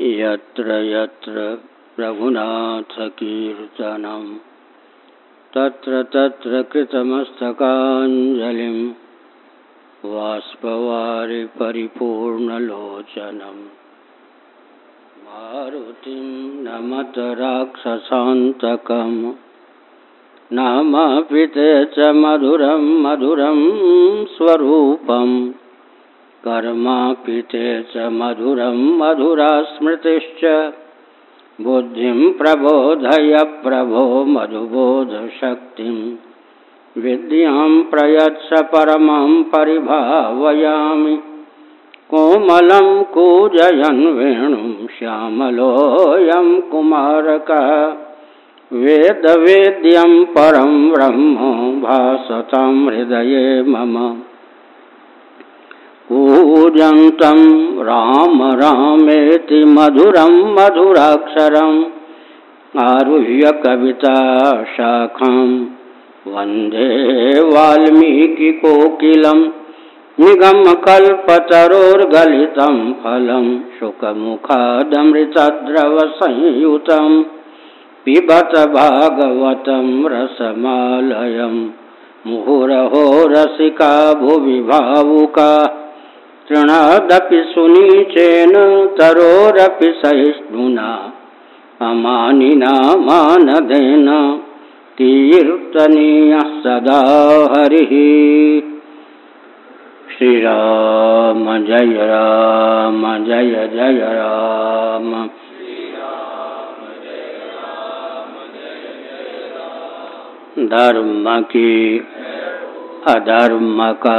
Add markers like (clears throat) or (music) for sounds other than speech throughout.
यत्र यत्र रघुनाथकीर्तनं तत्र तत्र कृतमस्तकाञ्जलिं वाष्पवारि परिपूर्णलोचनं मारुतिं नमत राक्षसान्तकम् नामापि ते च मधुरं मधुरं स्वरूपम् कर्मापि ते च मधुरं मधुरा स्मृतिश्च बुद्धिं प्रबोधय प्रभो मधुबोधशक्तिं। विद्यां प्रयच्छ परमं परिभावयामि। कोमलं कूजयन् वेणुं श्यामलोऽयं कुमारकः। वेदवेद्यं परं ब्रह्म भासतां हृदये मम। कूजन्तं राम रामेति मधुरं मधुराक्षरम्। आरुह्य कविता कविताशाखां वंदे वाल्मीकिकोकिलं निगमकल्पतरोर्गलितं फलं शुकमुखादमृतद्रवसंयुतं पिबत भागवतं रसमालयं मुहुरहो रसिका भुवि भावुका तृणादपि सुनीचेन तरोरपि सहिष्णुना अमानिना मानदेन कीर्तनीयः सदा हरिः। श्रीराम, जय राम, जय जय राम। धर्म की अधर्म का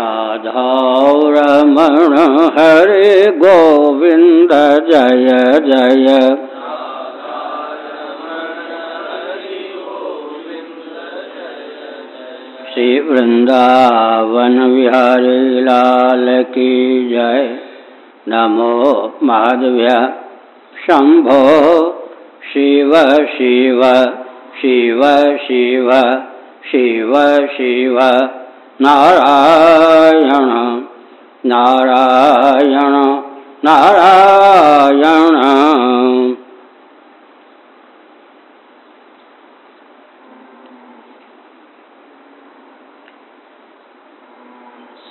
राधा रमण हरे गोविंद जय जय। श्री वृंदावन विहारी लाल की जय। नमो माधव्य शंभो। शिव शिव शिव शिव शिव शिव। नारायण नारायण नारायण।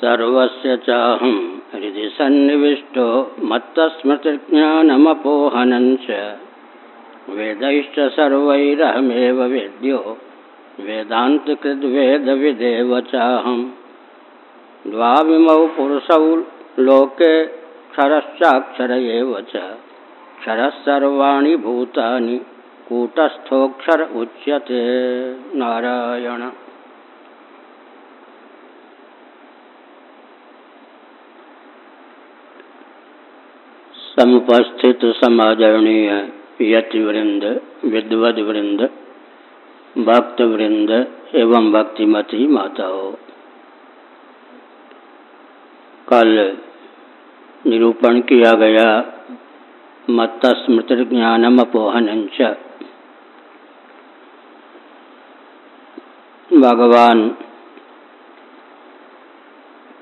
सर्वस्य चाहं हृदि सन्निविष्टो मत्तस्मृतिज्ञानमपोहनं च वेदैश्च सर्वैरहमेव वेद्यो। वेदान्तकृद्वेदविदेव चाहं द्वाविमौ पुरुषौ लोके क्षरश्चाक्षर एव च। क्षरः सर्वाणि भूतानि, कूटस्थोऽक्षर उच्यते। नारायण। समुपस्थित समादरणीय यति वृंद विद्वद वृंद भक्त वृंद एवं भक्तिमती माताओं। कल निरूपण किया गया मत्त स्मृति ज्ञानम अपोहन भगवान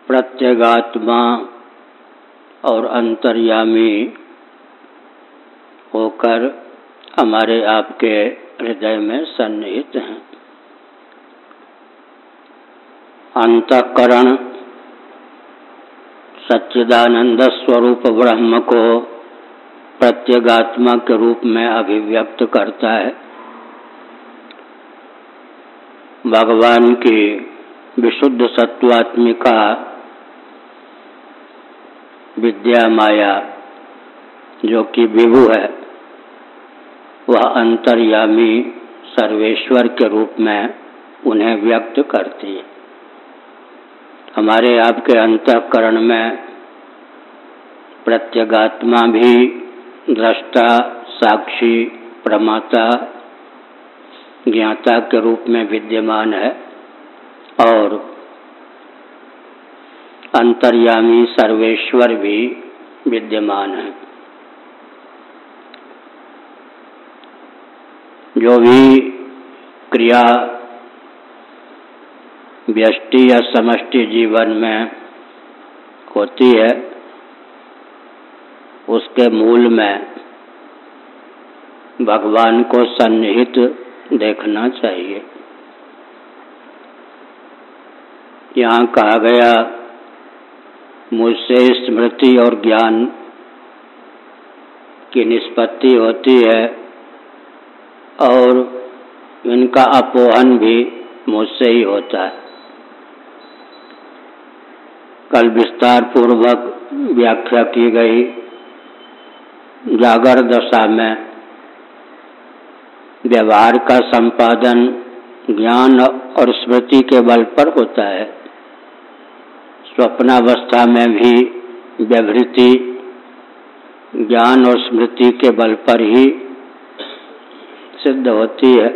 प्रत्यगात्मा और अंतर्यामी होकर हमारे आपके हृदय में सन्निहित हैं। अंतकरण सच्चिदानंद स्वरूप ब्रह्म को प्रत्यगात्मा के रूप में अभिव्यक्त करता है। भगवान की विशुद्ध सत्वात्मिका विद्या माया, जो कि विभु है वह अंतर्यामी सर्वेश्वर के रूप में उन्हें व्यक्त करती। है हमारे आपके अंतकरण में प्रत्यगात्मा भी दृष्टा, साक्षी, प्रमाता, ज्ञाता के रूप में विद्यमान है और अंतर्यामी सर्वेश्वर भी विद्यमान है। जो भी क्रिया व्यष्टि या समष्टि जीवन में होती है, उसके मूल में भगवान को सन्निहित देखना चाहिए। यहाँ कहा गया, मुझसे स्मृति और ज्ञान की निष्पत्ति होती है। और इनका अपोहन भी मुझसे ही होता है। कल विस्तार पूर्वक व्याख्या की गई। जागर दशा में व्यवहार का संपादन ज्ञान और स्मृति के बल पर होता है। स्वप्नावस्था में भी व्यवृति ज्ञान और स्मृति के बल पर ही सिद्ध होती है।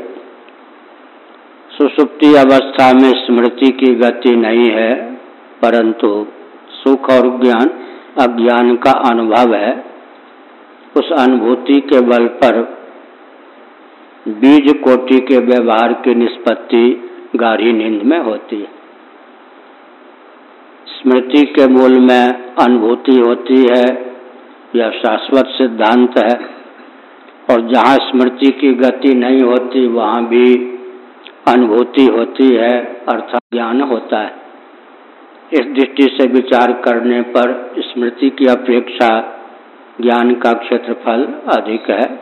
सुसुप्ति अवस्था में स्मृति की गति नहीं है, परंतु सुख और ज्ञान, अज्ञान का अनुभव है। उस अनुभूति के बल पर बीज कोटि के व्यवहार की निष्पत्ति गाढ़ी नींद में होती है। स्मृति के मूल में अनुभूति होती है, यह शाश्वत सिद्धांत है। और जहाँ स्मृति की गति नहीं होती, वहाँ भी अनुभूति होती है, अर्थात ज्ञान होता है। इस दृष्टि से विचार करने पर स्मृति की अपेक्षा ज्ञान का क्षेत्रफल अधिक है।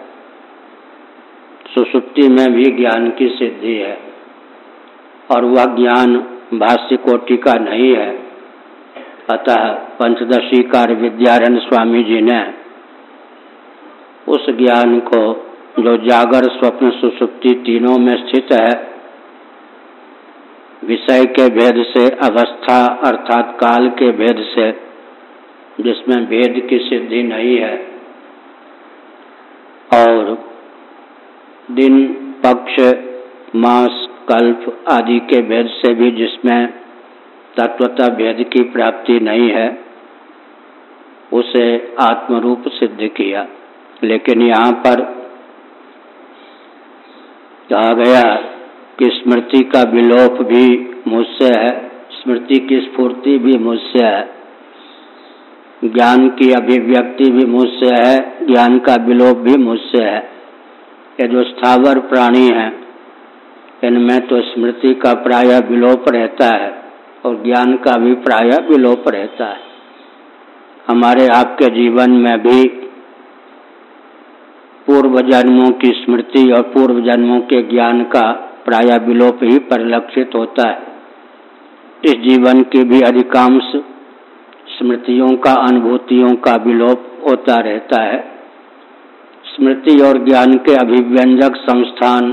सुसुप्ति में भी ज्ञान की सिद्धि है और वह ज्ञान भाष्य कोटि का नहीं है। अतः पंचदशी कार विद्यारण्य स्वामी जी ने उस ज्ञान को जो जागर स्वप्न सुसुप्ति तीनों में स्थित है, विषय के भेद से, अवस्था अर्थात काल के भेद से, जिसमें भेद की सिद्धि नहीं है, और दिन, पक्ष, मास, कल्प आदि के भेद से भी जिसमें तत्वता भेद की प्राप्ति नहीं है, उसे आत्मरूप सिद्ध किया। लेकिन यहाँ पर कहा गया कि स्मृति का विलोप भी मुझसे है, स्मृति की स्फूर्ति भी मुझसे है, ज्ञान की अभिव्यक्ति भी मुझसे है, ज्ञान का विलोप भी मुझसे है। ये जो स्थावर प्राणी हैं, इनमें तो स्मृति का प्राय विलोप रहता है और ज्ञान का भी प्राय विलोप रहता है। हमारे आपके जीवन में भी पूर्व जन्मों की स्मृति और पूर्व जन्मों के ज्ञान का प्राय विलोप ही परिलक्षित होता है। इस जीवन की भी अधिकांश स्मृतियों का, अनुभूतियों का विलोप होता रहता है। स्मृति और ज्ञान के अभिव्यंजक संस्थान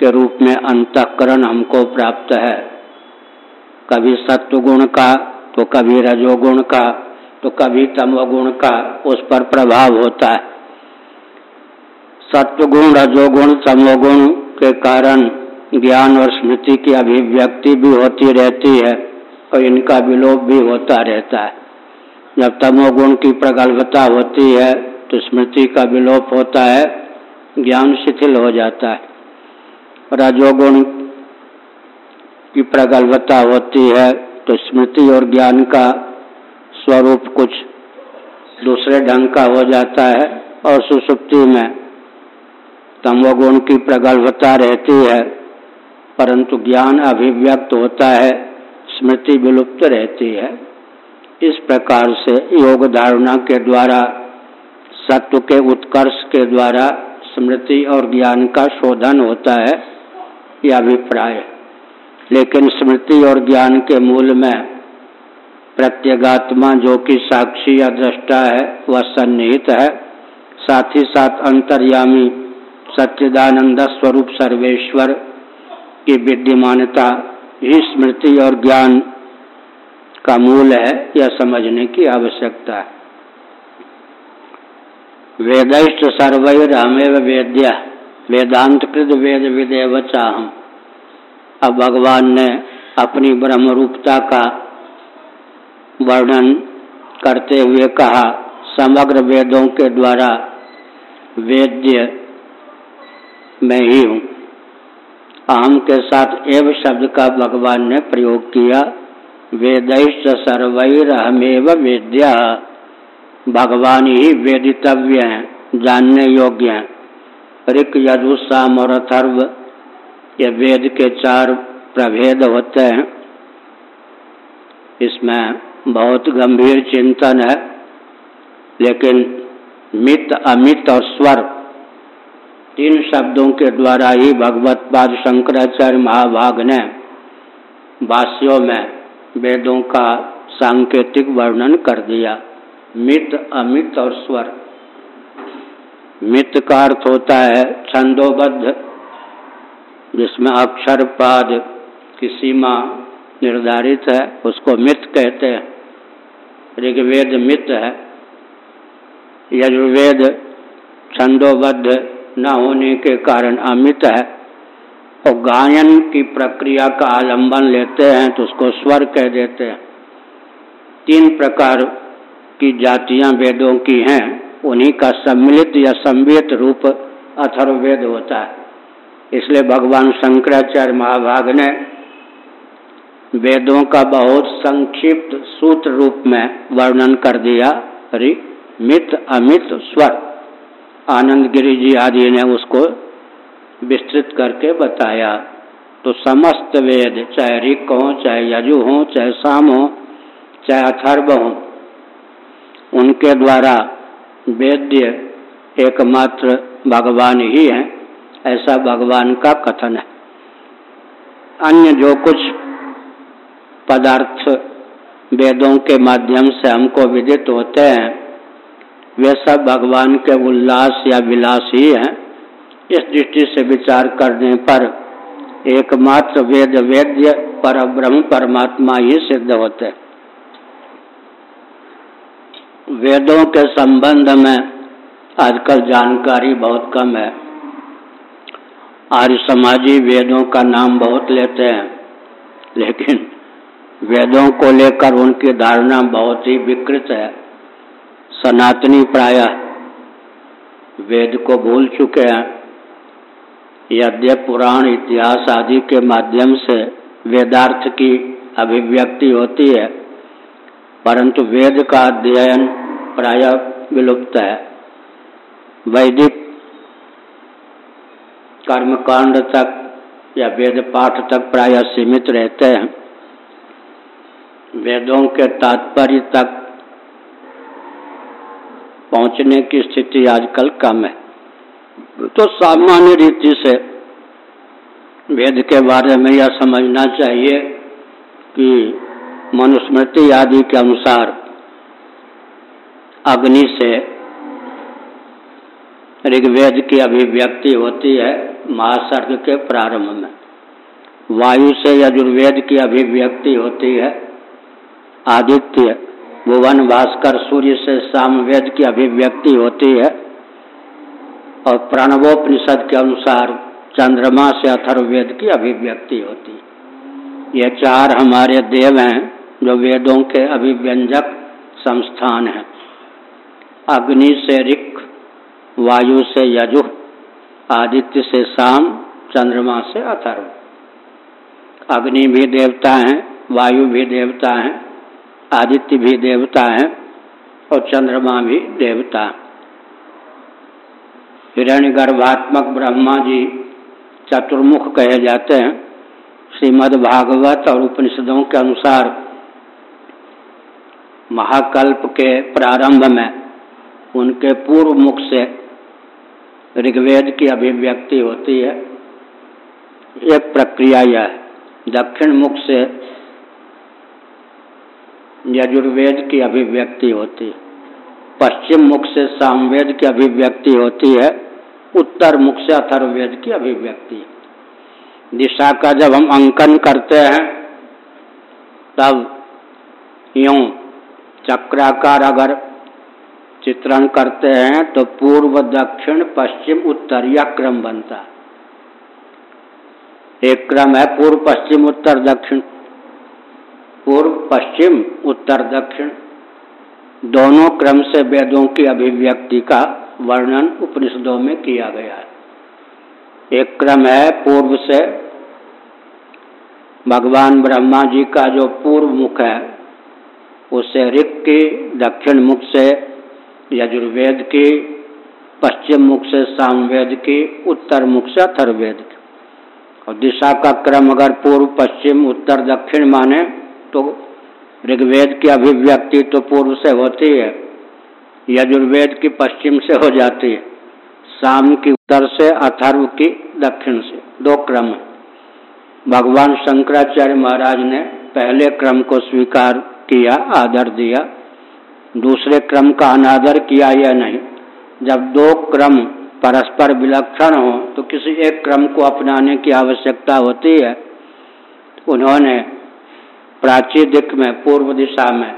के रूप में अंतकरण हमको प्राप्त है। कभी सत्वगुण का तो कभी रजोगुण का तो कभी तमोगुण का, उस पर प्रभाव होता है। सत्वगुण रजोगुण तमोगुण के कारण ज्ञान और स्मृति की अभिव्यक्ति भी होती रहती है और इनका विलोप भी होता रहता है। जब तमोगुण की प्रगल्भता होती है तो स्मृति का विलोप होता है, ज्ञान शिथिल हो जाता है। रजोगुण की प्रगल्भता होती है तो स्मृति और ज्ञान का स्वरूप कुछ दूसरे ढंग का हो जाता है और सुसुप्ति में तमोगुण की प्रगल्भता रहती है, परंतु ज्ञान अभिव्यक्त होता है, स्मृति विलुप्त रहती है। इस प्रकार से योग धारणा के द्वारा, सत्व के उत्कर्ष के द्वारा स्मृति और ज्ञान का शोधन होता है यह अभिप्राय। लेकिन स्मृति और ज्ञान के मूल में प्रत्यगात्मा जो कि साक्षी या दृष्टा है, वह सन्निहित है। साथ ही साथ अंतर्यामी सच्चिदानंद स्वरूप सर्वेश्वर की विद्यमानता, ही स्मृति और ज्ञान का मूल है, यह समझने की आवश्यकता है। वेदिष्ट सर्वैर हमेव वेद्य वेदांत कृत वेद विदेव चाहम अब भगवान ने अपनी ब्रह्म रूपता का वर्णन करते हुए कहा, समग्र वेदों के द्वारा वेद्य मैं ही हूँ। अहम के साथ एव शब्द का भगवान ने प्रयोग किया। वेदैश्च सर्वैर हमेव वेद्या। भगवान ही वेदितव्य हैं, जानने योग्य हैं। ऋक यजु साम और अथर्व, ये वेद के चार प्रभेद होते हैं। इसमें बहुत गंभीर चिंतन है, लेकिन मित, अमित और स्वर तीन शब्दों के द्वारा ही भगवत पाद शंकराचार्य महाभाग ने वास्यों में वेदों का सांकेतिक वर्णन कर दिया। मित, अमित और स्वर। मित का अर्थ होता है छंदोबद्ध, जिसमें अक्षर पाद की सीमा निर्धारित है, उसको मित कहते हैं। ऋग्वेद मित है। यजुर्वेद छंदोबद्ध न होने के कारण अमित है। और गायन की प्रक्रिया का आलंबन लेते हैं तो उसको स्वर कह देते हैं। तीन प्रकार की जातियाँ वेदों की हैं। उन्हीं का सम्मिलित या संवित रूप अथर्ववेद होता है। इसलिए भगवान शंकराचार्य महाभाग ने वेदों का बहुत संक्षिप्त सूत्र रूप में वर्णन कर दिया। मित, अमित, स्वर। आनंद गिरी जी आदि ने उसको विस्तृत करके बताया। तो समस्त वेद, चाहे ऋक हो, चाहे यजु हो, चाहे साम हो, चाहे अथर्व हो, उनके द्वारा वेद्य एकमात्र भगवान ही है। ऐसा भगवान का कथन है। अन्य जो कुछ पदार्थ वेदों के माध्यम से हमको विदित होते हैं वे सब भगवान के उल्लास या विलास ही हैं। इस दृष्टि से विचार करने पर एकमात्र वेद वेद्य पर ब्रह्म परमात्मा ही सिद्ध होते। वेदों के संबंध में आजकल जानकारी बहुत कम है। आर्य समाजी वेदों का नाम बहुत लेते हैं, लेकिन वेदों को लेकर उनकी धारणा बहुत ही विकृत है। सनातनी प्रायः वेद को भूल चुके हैं। यद्य पुराण इतिहास आदि के माध्यम से वेदार्थ की अभिव्यक्ति होती है, परंतु वेद का अध्ययन प्राय विलुप्त है। वैदिक कर्मकांड तक या वेद पाठ तक प्राय सीमित रहते हैं। वेदों के तात्पर्य तक पहुँचने की स्थिति आजकल कम है। तो सामान्य रीति से वेद के बारे में यह समझना चाहिए कि मनुस्मृति आदि के अनुसार अग्नि से ऋग्वेद की अभिव्यक्ति होती है महासर्ग के प्रारंभ में। वायु से यजुर्वेद की अभिव्यक्ति होती है आदित्य भुवन भास्कर सूर्य से सामवेद की अभिव्यक्ति होती है और प्रणवोपनिषद के अनुसार चंद्रमा से अथर्ववेद की अभिव्यक्ति होती है। ये चार हमारे देव हैं जो वेदों के अभिव्यंजक संस्थान हैं। अग्नि से ऋक वायु से यजु, आदित्य से शाम चंद्रमा से अथर्व। अग्नि भी देवता हैं, वायु भी देवता हैं आदित्य भी देवता हैं और चंद्रमा भी देवता। हिरण्य गर्भात्मक ब्रह्मा जी चतुर्मुख कहे जाते हैं। श्रीमद् भागवत और उपनिषदों के अनुसार महाकल्प के प्रारंभ में उनके पूर्व मुख से ऋग्वेद की अभिव्यक्ति होती है। एक प्रक्रिया यह दक्षिण मुख से यजुर्वेद की अभिव्यक्ति होती पश्चिम मुख से सामवेद की अभिव्यक्ति होती है, उत्तर मुख से अथर्ववेद की अभिव्यक्ति। दिशा का जब हम अंकन करते हैं, तब यूँ चक्राकार अगर चित्रण करते हैं तो पूर्व, दक्षिण, पश्चिम, उत्तर, यह क्रम बनता एक क्रम है पूर्व, पश्चिम, उत्तर, दक्षिण। पूर्व, पश्चिम, उत्तर, दक्षिण दोनों क्रम से वेदों की अभिव्यक्ति का वर्णन उपनिषदों में किया गया है। एक क्रम है पूर्व से। भगवान ब्रह्मा जी का जो पूर्व मुख है, उससे ऋक की, दक्षिण मुख से यजुर्वेद की, पश्चिम मुख से सामवेद की, उत्तर मुख से अथर्वेद की। और दिशा का क्रम अगर पूर्व, पश्चिम, उत्तर, दक्षिण माने तो ऋग्वेद की अभिव्यक्ति तो पूर्व से होती है। यजुर्वेद की पश्चिम से हो जाती है। शाम की उत्तर से, अथर्व की दक्षिण से। दो क्रम। भगवान शंकराचार्य महाराज ने पहले क्रम को स्वीकार किया, आदर दिया। दूसरे क्रम का अनादर किया या नहीं? जब दो क्रम परस्पर विलक्षण हो तो किसी एक क्रम को अपनाने की आवश्यकता होती है। उन्होंने प्राची दिक में पूर्व दिशा में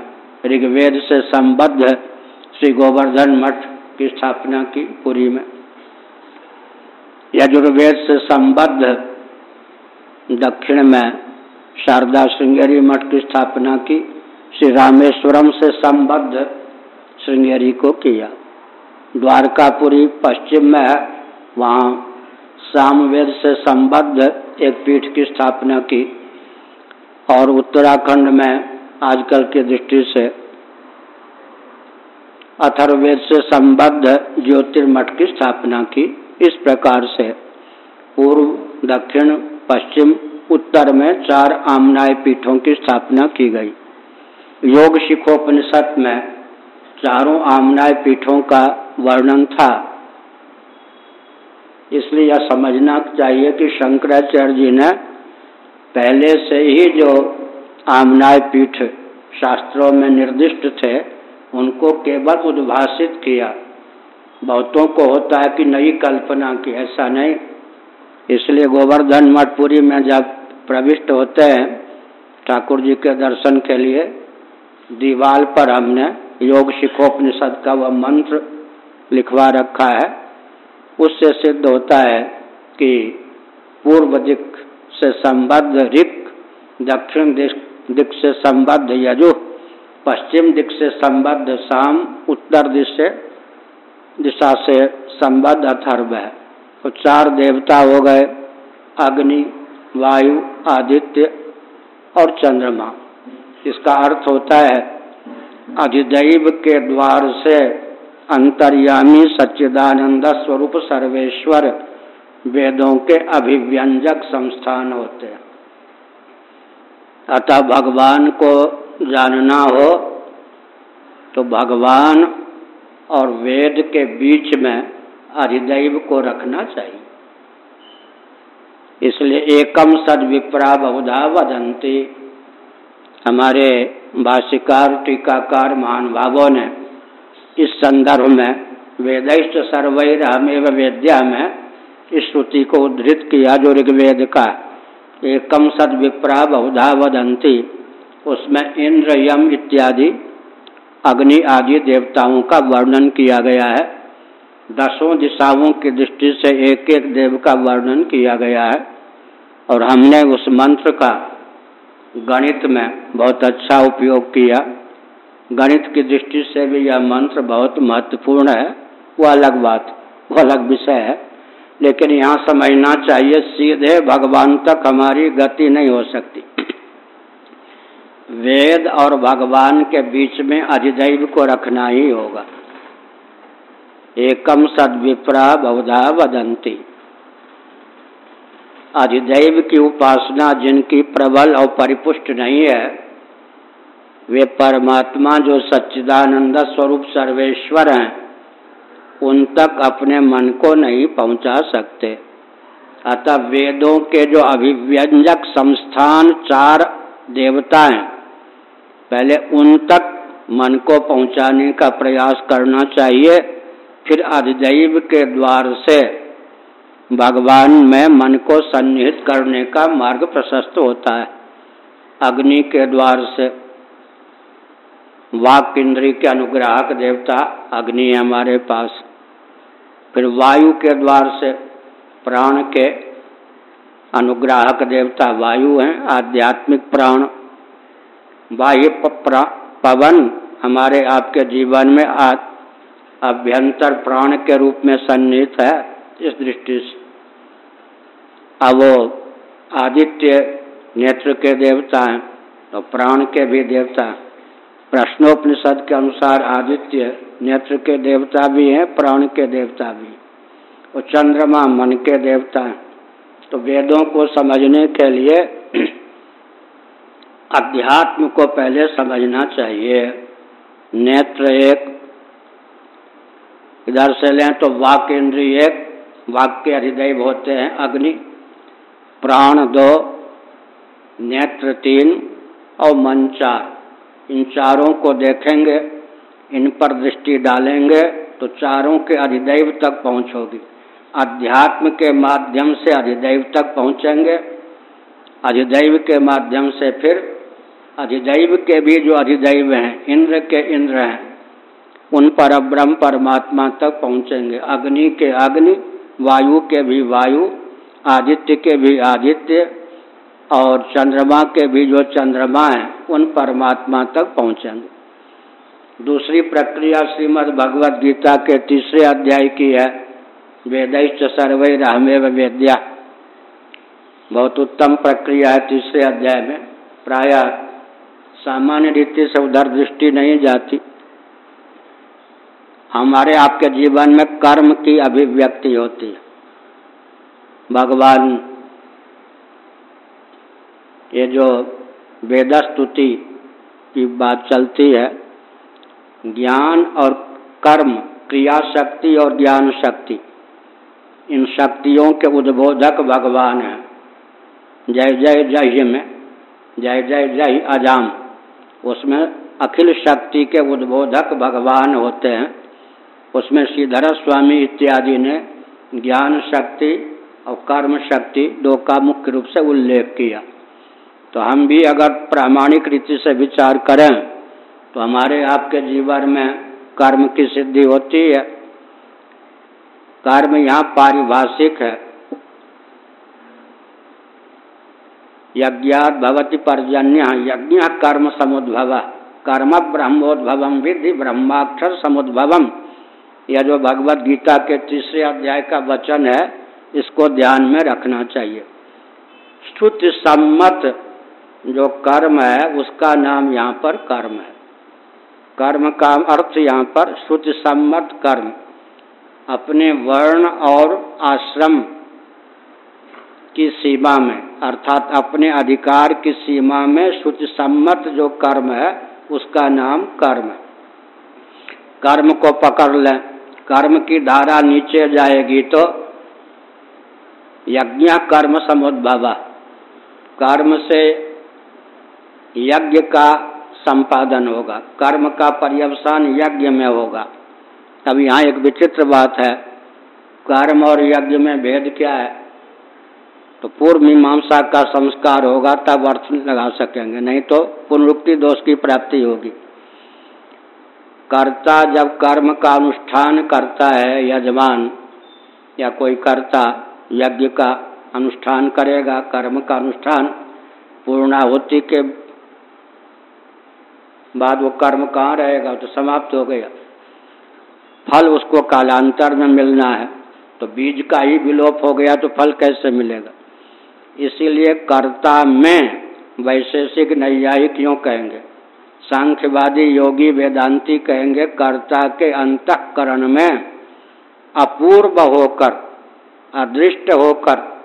ऋग्वेद से संबद्ध श्री गोवर्धन मठ की स्थापना की पुरी में यजुर्वेद से संबद्ध दक्षिण में शारदा श्रृंगेरी मठ की स्थापना की, श्री रामेश्वरम से संबद्ध श्रृंगेरी को किया। द्वारकापुरी पश्चिम में है वहाँ सामवेद से संबद्ध एक पीठ की स्थापना की। और उत्तराखंड में आजकल की दृष्टि से अथर्वेद से संबद्ध ज्योतिर्मठ की स्थापना की। इस प्रकार से पूर्व, दक्षिण, पश्चिम, उत्तर में चार आमनाय पीठों की स्थापना की गई। योग शिखोपनिषद में चारों आमनाय पीठों का वर्णन था। इसलिए यह समझना चाहिए कि शंकराचार्य जी ने पहले से ही जो आमनाय पीठ शास्त्रों में निर्दिष्ट थे, उनको केवल उद्भाषित किया। बहुतों को होता है कि नई कल्पना की, ऐसा नहीं। इसलिए गोवर्धन मठपुरी में जब प्रविष्ट होते हैं, ठाकुर जी के दर्शन के लिए, दीवाल पर हमने योग शिखोपनिषद का वह मंत्र लिखवा रखा है। उससे सिद्ध होता है कि पूर्व दिक से संबद्ध ऋक, दक्षिण दिक से संबद्ध यजु, पश्चिम दिक से संबद्ध शाम उत्तर दिश से, दिशा से संबद्ध अथर्व है। तो चार देवता हो गए, अग्नि, वायु, आदित्य और चंद्रमा। इसका अर्थ होता है, अधिदैव के द्वार से अंतर्यामी सच्चिदानंद स्वरूप सर्वेश्वर वेदों के अभिव्यंजक संस्थान होते हैं। अतः भगवान को जानना हो तो भगवान और वेद के बीच में अधिदैव को रखना चाहिए। इसलिए एकम सद विप्रा बहुधा वदंती हमारे भाष्यकार, टीकाकार महानुभावों ने इस संदर्भ में वेदिष्ट सर्वैर हमेव वेद्या में इस श्रुति को उद्धृत किया जो ऋग्वेद का। एकम सद विप्रा बहुधा वदंती उसमें इंद्र, यम इत्यादि, अग्नि आदि देवताओं का वर्णन किया गया है। दसों दिशाओं की दृष्टि से एक एक देव का वर्णन किया गया है। और हमने उस मंत्र का गणित में बहुत अच्छा उपयोग किया। गणित की दृष्टि से भी यह मंत्र बहुत महत्वपूर्ण है। वो अलग बात, वो अलग विषय है। लेकिन यहाँ समझना चाहिए, सीधे भगवान तक हमारी गति नहीं हो सकती। वेद और भगवान के बीच में अधिदैव को रखना ही होगा। एकम सदविप्रा बहुधा वदंती। अधिदैव की उपासना जिनकी प्रबल और परिपुष्ट नहीं है, वे परमात्मा जो सच्चिदानंद स्वरूप सर्वेश्वर हैं उन तक अपने मन को नहीं पहुँचा सकते। अतः वेदों के जो अभिव्यंजक संस्थान चार देवता हैं, पहले उन तक मन को पहुँचाने का प्रयास करना चाहिए, फिर अधिदैव के द्वार से भगवान में मन को सन्निहित करने का मार्ग प्रशस्त होता है। अग्नि के द्वार से वाक इंद्री के अनुग्राहक देवता अग्नि हमारे पास। फिर वायु के द्वार से प्राण के अनुग्राहक देवता वायु हैं, आध्यात्मिक प्राण बाह्य पवन हमारे आपके जीवन में अभ्यंतर प्राण के रूप में सन्निहित है, इस दृष्टि से। अब वो आदित्य नेत्र के देवता हैं तो प्राण के भी देवता प्रश्नोपनिषद के अनुसार आदित्य नेत्र के देवता भी हैं, प्राण के देवता भी और चंद्रमा मन के देवता हैं। तो वेदों को समझने के लिए (clears throat) अध्यात्म को पहले समझना चाहिए। नेत्र एक, इधर से लें तो वाक इंद्रिय एक, वाक्य हृदय होते हैं अग्नि, प्राण दो, नेत्र तीन और मन चार। इन चारों को देखेंगे, इन पर दृष्टि डालेंगे तो चारों के अधिदैव तक पहुंचोगी। अध्यात्म के माध्यम से अधिदैव तक पहुँचेंगे। अधिदैव के माध्यम से फिर, अधिदैव के भी जो अधिदैव हैं, इंद्र के इंद्र हैं, उन पर ब्रह्म परमात्मा तक पहुँचेंगे। अग्नि के अग्नि, वायु के भी वायु, आदित्य के भी आदित्य और चंद्रमा के भी जो चंद्रमा हैं, उन परमात्मा तक पहुँचेंगे। दूसरी प्रक्रिया श्रीमद् भगवद गीता के तीसरे अध्याय की है। वेदैश्च सर्वे रहमेव वेद्या। बहुत उत्तम प्रक्रिया है तीसरे अध्याय में। प्राय सामान्य रीति से उधर दृष्टि नहीं जाती। हमारे आपके जीवन में कर्म की अभिव्यक्ति होती है। भगवान ये जो वेदस्तुति की बात चलती है, ज्ञान और कर्म क्रिया शक्ति और ज्ञान शक्ति इन शक्तियों के उद्बोधक भगवान हैं। जय जय जय में जय जय जय अजाम। उसमें अखिल शक्ति के उद्बोधक भगवान होते हैं। उसमें श्रीधर स्वामी इत्यादि ने ज्ञान शक्ति और कर्म शक्ति दो का मुख्य रूप से उल्लेख किया। तो हम भी अगर प्रामाणिक रीति से विचार करें तो हमारे आपके जीवन में कर्म की सिद्धि होती है। कर्म यहाँ पारिभाषिक है। यज्ञात भवती पर्जन्य। यज्ञ कर्म समुद्भव कर्म ब्रह्मोद्भवम विधि ब्रह्माक्षर समुद्भवम यह जो भगवत गीता के तीसरे अध्याय का वचन है, इसको ध्यान में रखना चाहिए। श्रुति सम्मत जो कर्म है, उसका नाम यहाँ पर कर्म है। कर्म का अर्थ यहाँ पर श्रुति सम्मत कर्म। अपने वर्ण और आश्रम की सीमा में, अर्थात अपने अधिकार की सीमा में श्रुति सम्मत जो कर्म है, उसका नाम कर्म है। कर्म को पकड़ लें। कर्म की धारा नीचे जाएगी तो यज्ञ कर्म समुद्भव। कर्म से यज्ञ का संपादन होगा, कर्म का पर्यवसान यज्ञ में होगा। तब यहाँ एक विचित्र बात है, कर्म और यज्ञ में भेद क्या है? तो पूर्व मीमांसा का संस्कार होगा, तब अर्थ लगा सकेंगे, नहीं तो पुनरुक्ति दोष की प्राप्ति होगी। कर्ता जब कर्म का अनुष्ठान करता है, यजमान या कोई कर्ता यज्ञ का अनुष्ठान करेगा, कर्म का अनुष्ठान पूर्णाहुति के बाद वो कर्म कहाँ रहेगा? तो समाप्त हो गया। फल उसको कालांतर में मिलना है। तो बीज का ही विलोप हो गया तो फल कैसे मिलेगा? इसीलिए कर्ता में वैशेषिक नैयायिक क्यों कहेंगे? सांख्यवादी योगी वेदांती कहेंगे, कर्ता के अंतकरण में अपूर्व होकर, अदृष्ट होकर,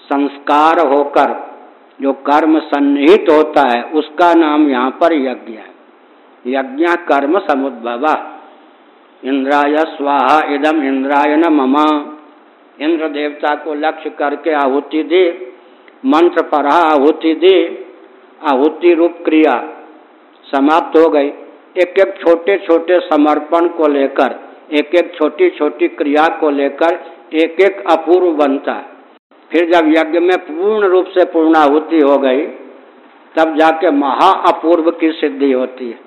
संस्कार होकर, जो कर्म सन्निहित होता है, उसका नाम यहाँ पर यज्ञ है। यज्ञ कर्म समुद्भव इंद्राय स्वाहा इदम इंद्राय न ममा इंद्र देवता को लक्ष्य करके आहुति दी मंत्र पढ़ा आहुति दी, आहुति रूप क्रिया समाप्त हो गई। एक एक छोटे छोटे समर्पण को लेकर एक एक छोटी छोटी क्रिया को लेकर एक एक अपूर्व बनता फिर जब यज्ञ में पूर्ण रूप से पूर्णाहुति हो गई, तब जाके महा अपूर्व की सिद्धि होती है।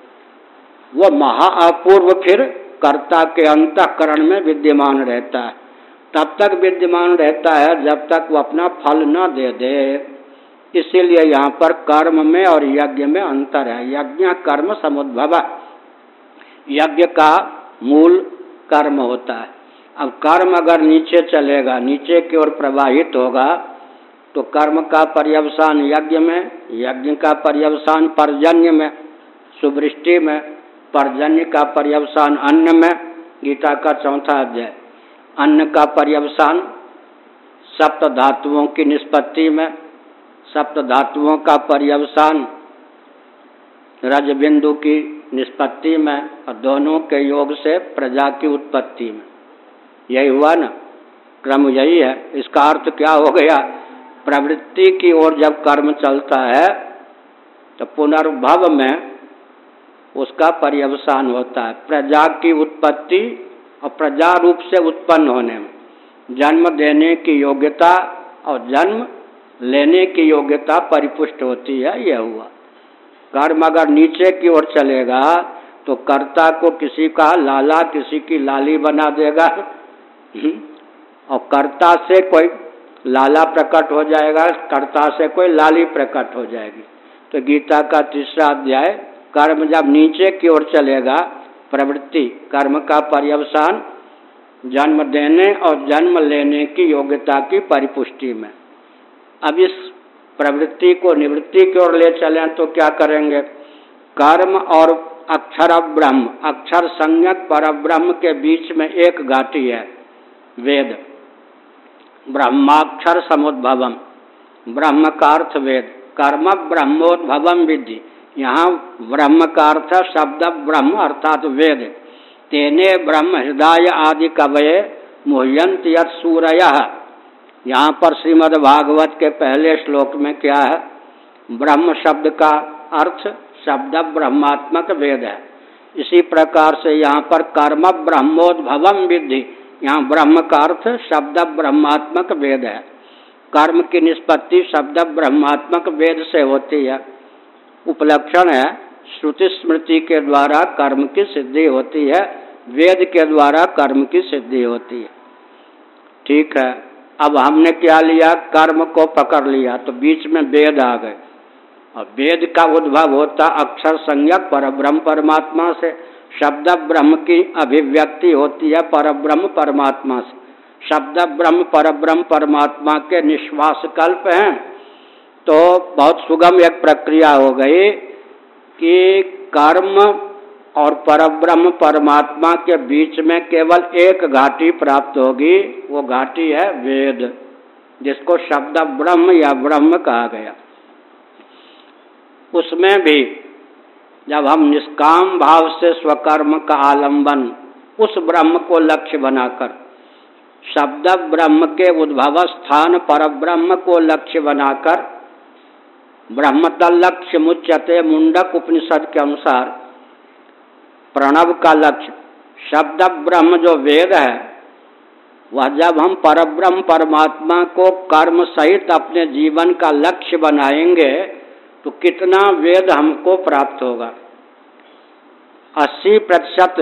वो महा अपूर्व फिर कर्ता के अंतकरण में विद्यमान रहता है। तब तक विद्यमान रहता है जब तक वो अपना फल न दे दे। इसीलिए यहाँ पर कर्म में और यज्ञ में अंतर है। यज्ञ कर्म समुद्भव यज्ञ का मूल कर्म होता है। अब कर्म अगर नीचे चलेगा, नीचे की ओर प्रवाहित होगा तो कर्म का पर्यवसान यज्ञ में, यज्ञ का पर्यवसान पर्जन्य में, सुवृष्टि में पर्जन्य का पर्यवसान अन्न में, गीता का चौथा अध्याय। अन्न का पर्यवसान सप्त धातुओं की निष्पत्ति में, सप्त धातुओं का पर्यवसान रजबिंदु की निष्पत्ति में और दोनों के योग से प्रजा की उत्पत्ति में। यही हुआ ना? क्रम यही है। इसका अर्थ क्या हो गया? प्रवृत्ति की ओर जब कर्म चलता है तो पुनर्भव में उसका पर्यवसान होता है। प्रजा की उत्पत्ति और प्रजा रूप से उत्पन्न होने में। जन्म देने की योग्यता और जन्म लेने की योग्यता परिपुष्ट होती है, यह हुआ। कर्म अगर नीचे की ओर चलेगा तो कर्ता को किसी का लाला, किसी की लाली बना देगा। (clears throat) और कर्ता से कोई लाला प्रकट हो जाएगा, कर्ता से कोई लाली प्रकट हो जाएगी। तो गीता का तीसरा अध्याय कर्म जब नीचे की ओर चलेगा, प्रवृत्ति, कर्म का पर्यवसान, जन्म देने और जन्म लेने की योग्यता की परिपुष्टि में। अब इस प्रवृत्ति को निवृत्ति की ओर ले चलें तो क्या करेंगे? कर्म और अक्षर ब्रह्म, अक्षर संज्ञक पर ब्रह्म के बीच में एक घाटी है, वेद। ब्रह्माक्षर समुद्भवम, ब्रह्म का अर्थ वेद। कर्म ब्रह्मोद्भवम विधि। यहाँ ब्रह्म का अर्थ शब्द ब्रह्म अर्थात वेद। तेने ब्रह्म हृदय आदि कवये मुह्यंत यत यहाँ पर श्रीमद् भागवत के पहले श्लोक में क्या है? ब्रह्म शब्द का अर्थ शब्द ब्रह्मात्मक वेद है। इसी प्रकार से यहाँ पर कर्म ब्रह्मोद्भवम विधि यहाँ ब्रह्म का अर्थ शब्द ब्रह्मात्मक वेद है। कर्म की निष्पत्ति शब्द ब्रह्मात्मक वेद से होती है। उपलक्षण है। श्रुति स्मृति के द्वारा कर्म की सिद्धि होती है। वेद के द्वारा कर्म की सिद्धि होती है। ठीक है। अब हमने क्या लिया? कर्म को पकड़ लिया। तो बीच में वेद आ गए। और वेद का उद्भव होता अक्षर संज्ञक पर ब्रह्म परमात्मा से। शब्द ब्रह्म की अभिव्यक्ति होती है पर ब्रह्म परमात्मा से। शब्द ब्रह्म पर ब्रह्म परमात्मा के निश्वास कल्प हैं। तो बहुत सुगम एक प्रक्रिया हो गई कि कर्म और परब्रह्म परमात्मा के बीच में केवल एक घाटी प्राप्त होगी, वो घाटी है वेद, जिसको शब्द ब्रह्म या ब्रह्म कहा गया। उसमें भी जब हम निष्काम भाव से स्वकर्म का आलंबन, उस ब्रह्म को लक्ष्य बनाकर, शब्द ब्रह्म के उद्भव स्थान पर ब्रह्म को लक्ष्य बनाकर ब्रह्मतल लक्ष्य मुच्यते मुंडक उपनिषद के अनुसार प्रणव का लक्ष्य। शब्द ब्रह्म जो वेद है, वह जब हम परब्रह्म परमात्मा को कर्म सहित अपने जीवन का लक्ष्य बनाएँगे तो कितना वेद हमको प्राप्त होगा? अस्सी प्रतिशत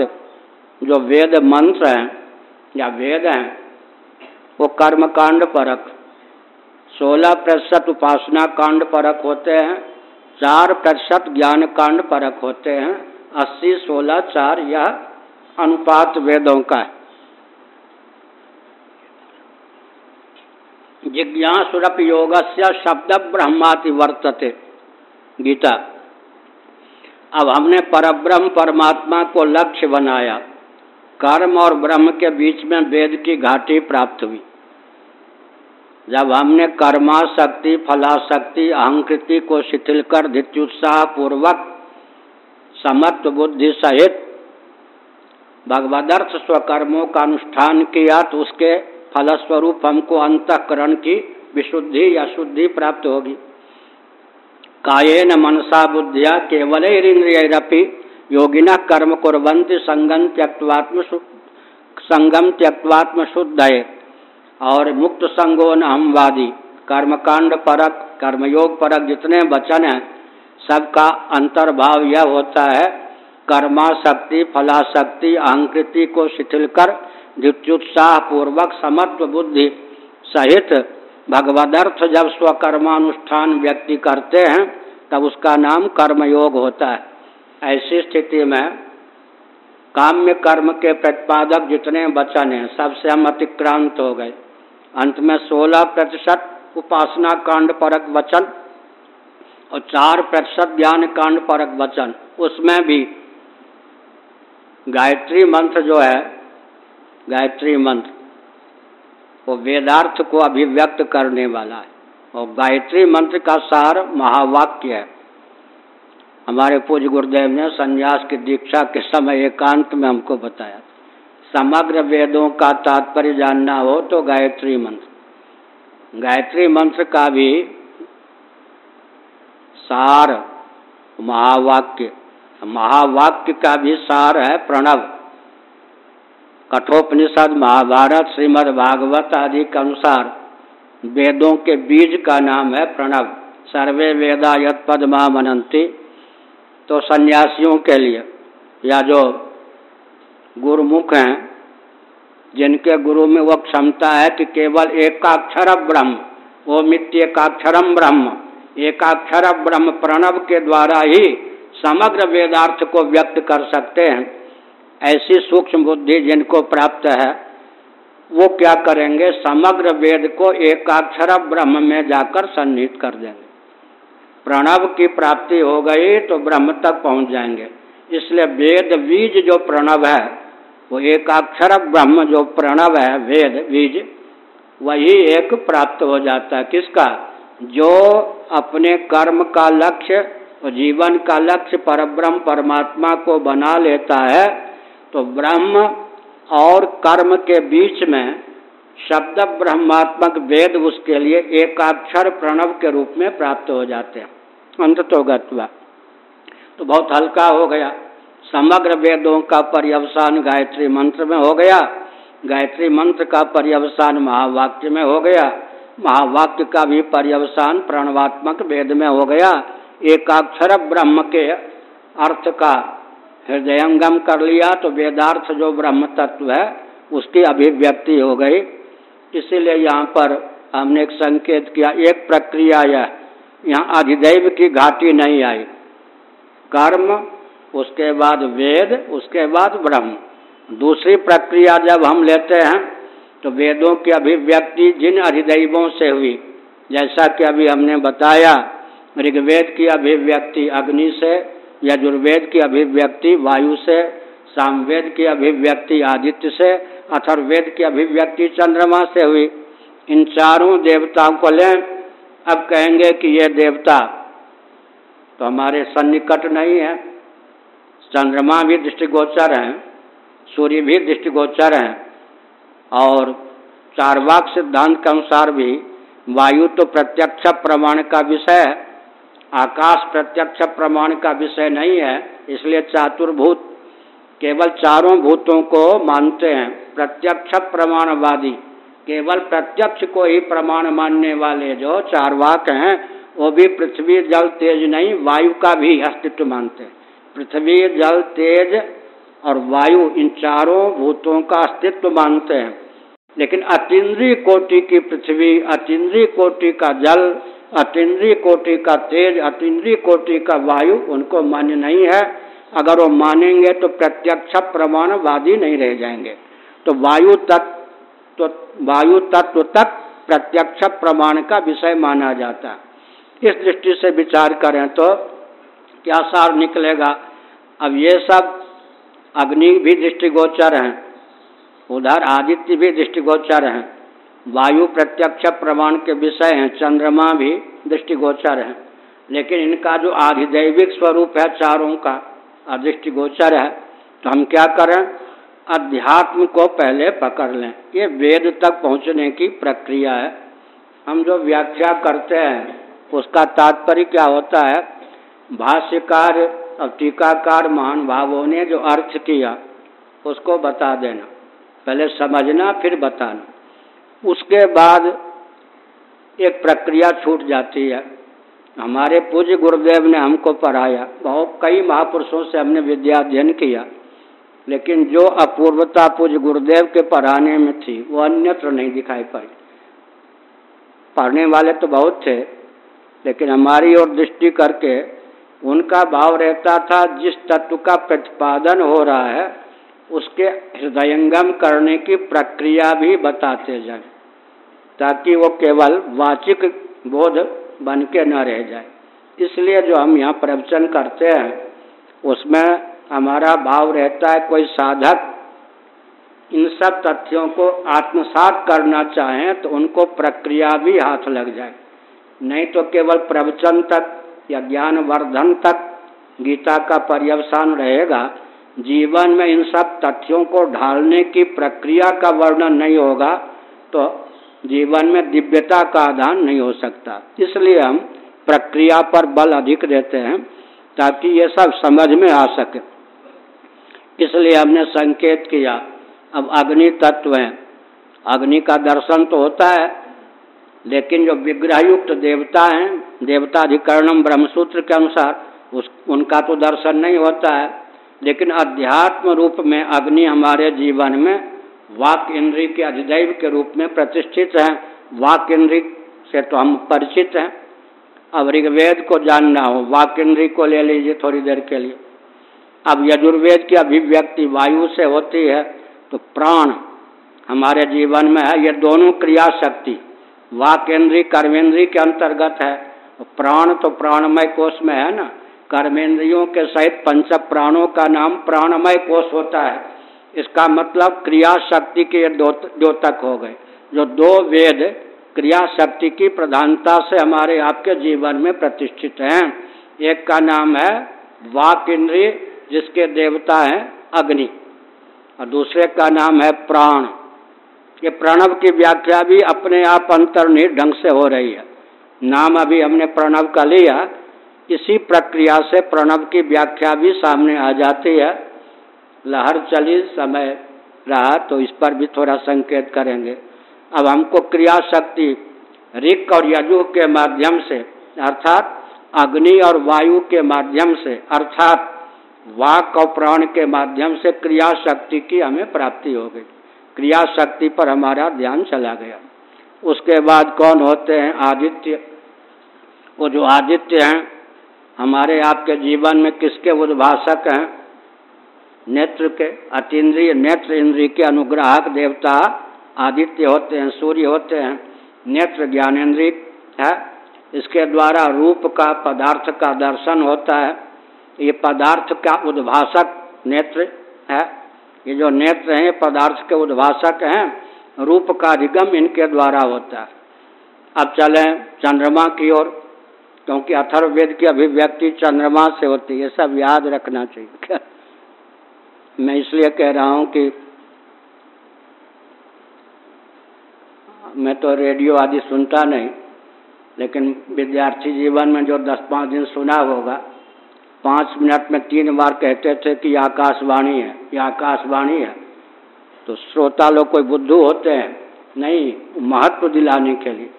जो वेद मंत्र हैं या वेद हैं, वो कर्मकांड परक। सोलह प्रतिशत उपासना कांड परक होते हैं, चार प्रतिशत ज्ञान कांड परक होते हैं, अस्सी, सोलह, चार, यह अनुपात वेदों का है। जिज्ञासुरप योग से शब्द ब्रह्माति वर्तते, गीता। अब हमने परब्रह्म परमात्मा को लक्ष्य बनाया। कर्म और ब्रह्म के बीच में वेद की घाटी प्राप्त हुई। जब हमने कर्मा शक्ति, फलाशक्ति, अहंकृति को शिथिल कर धित्युत्साह पूर्वक समत्व बुद्धि सहित भगवदर्थ स्वकर्मों का अनुष्ठान किया तो उसके फलस्वरूप हमको अंतकरण की विशुद्धि या शुद्धि प्राप्त होगी। कायेन मनसा बुद्धिया केवल इंद्रियरपि योगिना कर्म कुरंती संगम त्यक्वात्म संगम त्यक्वात्म शुद्ध है और मुक्त संगोन हमवादी कर्मकांड परक, कर्मयोग परक जितने वचन हैं, सबका अंतर्भाव यह होता है कर्मा शक्ति फलाशक्ति अहंकृति को शिथिल कर द्युत्साह पूर्वक समत्व बुद्धि सहित भगवदर्थ जब स्वकर्मानुष्ठान व्यक्ति करते हैं, तब उसका नाम कर्मयोग होता है। ऐसी स्थिति में काम्य कर्म के प्रतिपादक जितने वचन हैं, सबसे हम अतिक्रांत हो गए। अंत में 16 प्रतिशत उपासना कांड परक वचन और चार प्रतिशत ज्ञान कांड परक वचन। उसमें भी गायत्री मंत्र जो है, गायत्री मंत्र, वो वेदार्थ को अभिव्यक्त करने वाला है। और गायत्री मंत्र का सार महावाक्य है। हमारे पूज्य गुरुदेव ने संन्यास की दीक्षा के समय एकांत में हमको बताया समग्र वेदों का तात्पर्य जानना हो तो गायत्री मंत्र। गायत्री मंत्र का भी सार महावाक्य महावाक्य का भी सार है प्रणव। कठोपनिषद, महाभारत, श्रीमद् भागवत आदि के अनुसार वेदों के बीज का नाम है प्रणव। सर्वे वेदा यद पदमा मनंती तो सन्यासियों के लिए या जो गुरुमुख हैं, जिनके गुरु में वह क्षमता है कि केवल एकाक्षर ब्रह्म, वो मित्येकाक्षरम ब्रह्म एकाक्षर ब्रह्म प्रणव के द्वारा ही समग्र वेदार्थ को व्यक्त कर सकते हैं। ऐसी सूक्ष्म बुद्धि जिनको प्राप्त है, वो क्या करेंगे? समग्र वेद को एकाक्षर ब्रह्म में जाकर सन्निहित कर देंगे। प्रणव की प्राप्ति हो गई तो ब्रह्म तक पहुँच जाएँगे। इसलिए वेद बीज जो प्रणव है वो एकाक्षर ब्रह्म जो प्रणव है, वेद, बीज, वही एक प्राप्त हो जाता है। किसका? जो अपने कर्म का लक्ष्य और जीवन का लक्ष्य परब्रह्म परमात्मा को बना लेता है तो ब्रह्म और कर्म के बीच में शब्द ब्रह्मात्मक वेद उसके लिए एकाक्षर प्रणव के रूप में प्राप्त हो जाते हैं। अंत तो गत्वा। तो बहुत हल्का हो गया। समग्र वेदों का पर्यवसान गायत्री मंत्र में हो गया। गायत्री मंत्र का पर्यवसान महावाक्य में हो गया। महावाक्य का भी पर्यवसान प्रणवात्मक वेद में हो गया। एकाक्षर ब्रह्म के अर्थ का हृदयंगम कर लिया तो वेदार्थ जो ब्रह्म तत्व है, उसकी अभिव्यक्ति हो गई। इसीलिए यहाँ पर हमने एक संकेत किया, एक प्रक्रिया यह, यहाँ अधिदैव की घाटी नहीं आई। कर्म उसके बाद वेद, उसके बाद ब्रह्म। दूसरी प्रक्रिया जब हम लेते हैं तो वेदों की अभिव्यक्ति जिन अधिदैवों से हुई, जैसा कि अभी हमने बताया, ऋग्वेद की अभिव्यक्ति अग्नि से, यजुर्वेद की अभिव्यक्ति वायु से, सामवेद की अभिव्यक्ति आदित्य से अथर्वेद की अभिव्यक्ति चंद्रमा से हुई। इन चारों देवताओं को लें, अब कहेंगे कि ये देवता तो हमारे सन्निकट नहीं है। चंद्रमा भी दृष्टिगोचर हैं, सूर्य भी दृष्टिगोचर हैं, और चारवाक सिद्धांत के अनुसार भी वायु तो प्रत्यक्ष प्रमाण का विषय आकाश प्रत्यक्ष प्रमाण का विषय नहीं है, इसलिए चातुर्भूत, केवल चारों भूतों को मानते हैं, प्रत्यक्ष प्रमाणवादी, केवल प्रत्यक्ष को ही प्रमाण मानने वाले जो चारवाक हैं, वो भी पृथ्वी जल तेज नहीं, वायु का भी अस्तित्व मानते हैं। पृथ्वी, जल, तेज और वायु, इन चारों भूतों का अस्तित्व मानते हैं। लेकिन अतिद्रीय कोटि की पृथ्वी अतिद्रीय कोटि का जल अतिद्रीय कोटि का तेज अतिद्रीय कोटि का वायु, उनको मान्य नहीं है। अगर वो मानेंगे तो प्रत्यक्ष प्रमाणवादी नहीं रह जाएँगे। तो वायु तत्व वायु तत्व तक प्रत्यक्ष प्रमाण का विषय माना जाता है। इस दृष्टि से विचार करें तो क्या सार निकलेगा? अब ये सब अग्नि भी दृष्टिगोचर हैं। उधर आदित्य भी दृष्टिगोचर हैं। वायु प्रत्यक्ष प्रमाण के विषय हैं, चंद्रमा भी दृष्टिगोचर हैं। लेकिन इनका जो आधिदैविक स्वरूप है चारों का अदृष्टिगोचर है तो हम क्या करें? अध्यात्म को पहले पकड़ लें। ये वेद तक पहुँचने की प्रक्रिया है। हम जो व्याख्या करते हैं, उसका तात्पर्य क्या होता है? भाष्यकार और टीकाकार महान भावों ने जो अर्थ किया, उसको बता देना। पहले समझना, फिर बताना। उसके बाद एक प्रक्रिया छूट जाती है। हमारे पूज्य गुरुदेव ने हमको पढ़ाया। बहुत कई महापुरुषों से हमने विद्या अध्ययन किया, लेकिन जो अपूर्वता पूज्य गुरुदेव के पढ़ाने में थी, वो अन्यत्र नहीं दिखाई पड़ी। पढ़ने वाले तो बहुत थे, लेकिन हमारी ओर दृष्टि करके उनका भाव रहता था, जिस तत्व का प्रतिपादन हो रहा है, उसके हृदयंगम करने की प्रक्रिया भी बताते जाए, ताकि वो केवल वाचिक बोध बन के न रह जाए। इसलिए जो हम यहाँ प्रवचन करते हैं, उसमें हमारा भाव रहता है, कोई साधक इन सब तथ्यों को आत्मसात करना चाहें तो उनको प्रक्रिया भी हाथ लग जाए। नहीं तो केवल प्रवचन तक या ज्ञान वर्धन तक गीता का पर्यवसान रहेगा। जीवन में इन सब तथ्यों को ढालने की प्रक्रिया का वर्णन नहीं होगा तो जीवन में दिव्यता का आधान नहीं हो सकता। इसलिए हम प्रक्रिया पर बल अधिक देते हैं, ताकि ये सब समझ में आ सके। इसलिए हमने संकेत किया, अब अग्नि तत्व है। अग्नि का दर्शन तो होता है लेकिन जो विग्रह युक्त देवता हैं, देवताधिकरणम ब्रह्मसूत्र के अनुसार, उस, उनका तो दर्शन नहीं होता है। लेकिन अध्यात्म रूप में अग्नि हमारे जीवन में वाक इंद्री के अधिदैव के रूप में प्रतिष्ठित हैं। वाक इंद्री से तो हम परिचित हैं। अब ऋग्वेद को जानना हो, वाक इंद्री को ले लीजिए थोड़ी देर के लिए। अब यजुर्वेद की अभिव्यक्ति वायु से होती है तो प्राण हमारे जीवन में है। ये दोनों क्रिया शक्ति वाकेंद्री, कर्मेंद्री के अंतर्गत है। प्राण तो प्राणमय कोष में है ना? कर्मेंद्रियों के सहित पंच प्राणों का नाम प्राणमय कोष होता है। इसका मतलब क्रिया शक्ति के द्योतक हो गए। जो दो वेद क्रिया शक्ति की प्रधानता से हमारे आपके जीवन में प्रतिष्ठित हैं। एक का नाम है वाक इंद्रिय जिसके देवता हैं अग्नि। और दूसरे का नाम है प्राण। ये प्रणव की व्याख्या भी अपने आप अंतर्निहित ढंग से हो रही है। नाम अभी हमने प्रणव का लिया, इसी प्रक्रिया से प्रणव की व्याख्या भी सामने आ जाती है। लहर चली, समय रहा तो इस पर भी थोड़ा संकेत करेंगे। अब हमको क्रिया शक्ति ऋक और यजु के माध्यम से, अर्थात अग्नि और वायु के माध्यम से, अर्थात वाक और प्राण के माध्यम से क्रिया शक्ति की हमें प्राप्ति हो गई। क्रिया शक्ति पर हमारा ध्यान चला गया। उसके बाद कौन होते हैं? आदित्य। वो जो आदित्य हैं, हमारे आपके जीवन में किसके उद्भाषक हैं? नेत्र के, अतीन्द्रिय, नेत्र इंद्रिय के अनुग्राहक देवता आदित्य होते हैं, सूर्य होते हैं। नेत्र ज्ञानेन्द्रिय है। इसके द्वारा रूप का, पदार्थ का दर्शन होता है। ये पदार्थ का उद्भाषक नेत्र है। ये जो नेत्र हैं, पदार्थ के उद्भाषक हैं रूप का अधिगम इनके द्वारा होता है। अब चलें चंद्रमा की ओर, क्योंकि अथर्ववेद की अभिव्यक्ति चंद्रमा से होती है सब याद रखना चाहिए। (laughs) मैं इसलिए कह रहा हूँ कि मैं तो रेडियो आदि सुनता नहीं, लेकिन विद्यार्थी जीवन में जो दस पाँच दिन सुना होगा पाँच मिनट में तीन बार कहते थे कि आकाशवाणी है ये आकाशवाणी है। तो श्रोता लोग कोई बुद्धू होते हैं, नहीं, महत्व दिलाने के लिए।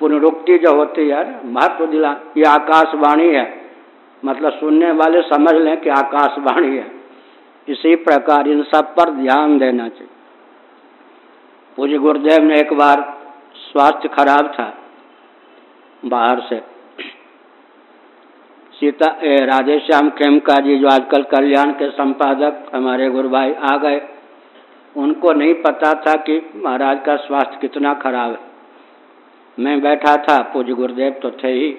पुनरुक्ति जो होती है, महत्व दिला ये आकाशवाणी है। मतलब सुनने वाले समझ लें कि आकाशवाणी है। इसी प्रकार इन सब पर ध्यान देना चाहिए। पूज्य गुरुदेव ने एक बार स्वास्थ्य खराब था, बाहर से सीता राधेश्याम खेमका जी जो आजकल कल्याण के संपादक हमारे गुरु भाई आ गए, उनको नहीं पता था कि महाराज का स्वास्थ्य कितना खराब है। मैं बैठा था, पूज्य गुरुदेव तो थे ही।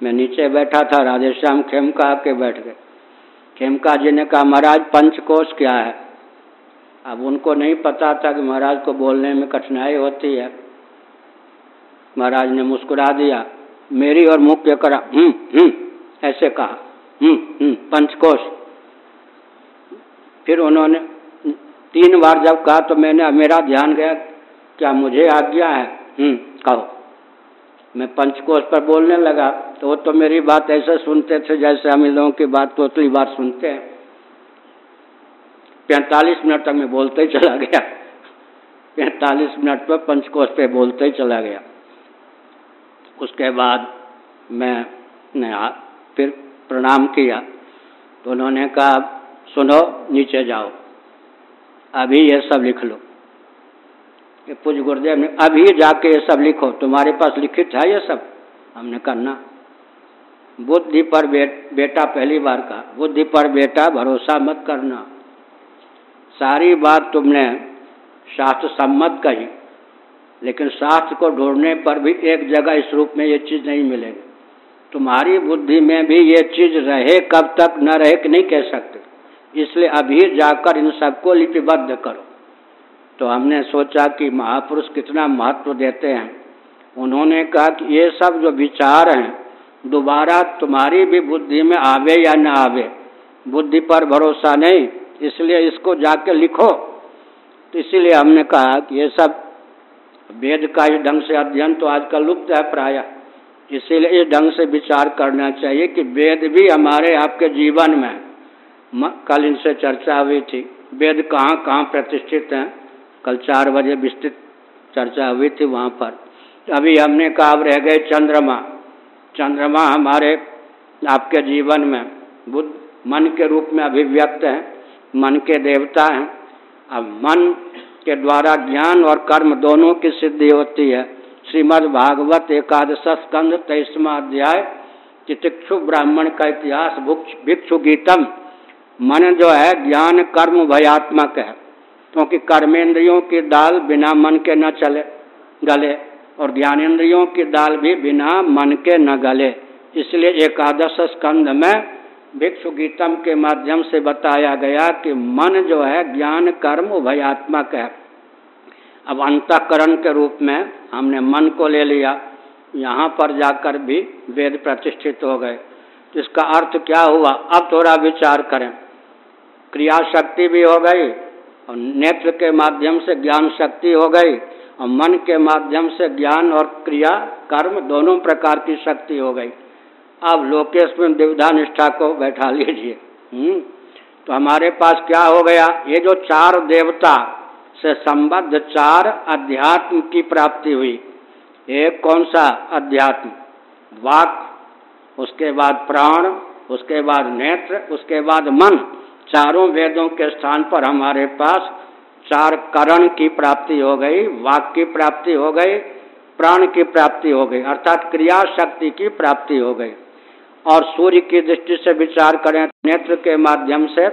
मैं नीचे बैठा था राधेश्याम खेमका आके बैठ गए। खेमका जी ने कहा, महाराज, पंचकोश क्या है? अब उनको नहीं पता था कि महाराज को बोलने में कठिनाई होती है। महाराज ने मुस्कुरा दिया मेरी और मुख्य करा हम्म हम्म ऐसे कहा हम्म हम्म पंचकोश। फिर उन्होंने, तीन बार जब कहा तो मैंने, मेरा ध्यान गया, क्या मुझे आज्ञा है? हम्म कहो। मैं पंचकोश पर बोलने लगा तो वो तो मेरी बात ऐसे सुनते थे जैसे हम इन लोगों की बात तोतली बात सुनते हैं। पैंतालीस मिनट तक मैं बोलते ही चला गया। पैंतालीस मिनट पर पंचकोश पे बोलते ही चला गया। उसके बाद मैं ने फिर प्रणाम किया। तो उन्होंने कहा सुनो नीचे जाओ। अभी ये सब लिख लो। कि पूज गुरुदेव ने अभी जाके ये सब लिखो। तुम्हारे पास लिखित है ये सब? हमने करना बुद्धि पर बे, बेटा पहली बार का बुद्धि पर बेटा भरोसा मत करना। सारी बात तुमने शास्त्र सम्मत कही। लेकिन शास्त्र को ढूँढने पर भी एक जगह इस रूप में ये चीज़ नहीं मिलेगी। तुम्हारी बुद्धि में भी ये चीज़ रहे कब तक न रहे कि नहीं कह सकते। इसलिए अभी जाकर इन सबको लिपिबद्ध करो। तो हमने सोचा कि महापुरुष कितना महत्व देते हैं। उन्होंने कहा कि ये सब जो विचार हैं, दोबारा तुम्हारी भी बुद्धि में आवे या न आवे, बुद्धि पर भरोसा नहीं, इसलिए इसको जाके लिखो। तो इसीलिए हमने कहा कि ये सब वेद का इस ढंग से अध्ययन तो आजकल लुप्त है प्राय। इसीलिए इस ढंग से विचार करना चाहिए कि वेद भी हमारे आपके जीवन में, कल इनसे चर्चा हुई थी। वेद कहाँ कहाँ प्रतिष्ठित हैं? कल चार बजे विस्तृत चर्चा हुई थी वहाँ पर। अभी हमने कहा, अब रह गए चंद्रमा। चंद्रमा हमारे आपके जीवन में बुद्ध मन के रूप में अभिव्यक्त हैं, मन के देवता हैं। अब मन के द्वारा ज्ञान और कर्म दोनों की सिद्धि होती है। श्रीमद् भागवत एकादश स्कंध तेईसवा अध्याय चितिक्षु ब्राह्मण का इतिहास भिक्षु गीतम। मन जो है, ज्ञान, कर्म भयात्मक है, क्योंकि कर्मेंद्रियों की दाल बिना मन के न चले, गले, और ज्ञानेन्द्रियों की दाल भी बिना मन के न गले। इसलिए एकादश स्कंध में भिक्षु गीतम के माध्यम से बताया गया कि मन जो है, ज्ञान, कर्म उभयात्मक है। अब अंतकरण के रूप में हमने मन को ले लिया। यहाँ पर जाकर भी वेद प्रतिष्ठित हो गए। इसका अर्थ क्या हुआ, अब थोड़ा विचार करें। क्रिया शक्ति भी हो गई, और नेत्र के माध्यम से ज्ञान शक्ति हो गई, और मन के माध्यम से ज्ञान और क्रिया, कर्म दोनों प्रकार की शक्ति हो गई। लोकेश में दिवधा निष्ठा को बैठा लीजिए। हम्म, तो हमारे पास क्या हो गया? ये जो चार देवता से संबद्ध चार अध्यात्म की प्राप्ति हुई। एक कौन सा? अध्यात्म। वाक उसके बाद प्राण उसके बाद नेत्र उसके बाद मन। चारों वेदों के स्थान पर हमारे पास चार करण की प्राप्ति हो गई वाक की प्राप्ति हो गई प्राण की प्राप्ति हो गई अर्थात क्रिया शक्ति की प्राप्ति हो गई। और सूर्य की दृष्टि से विचार करें, नेत्र के माध्यम से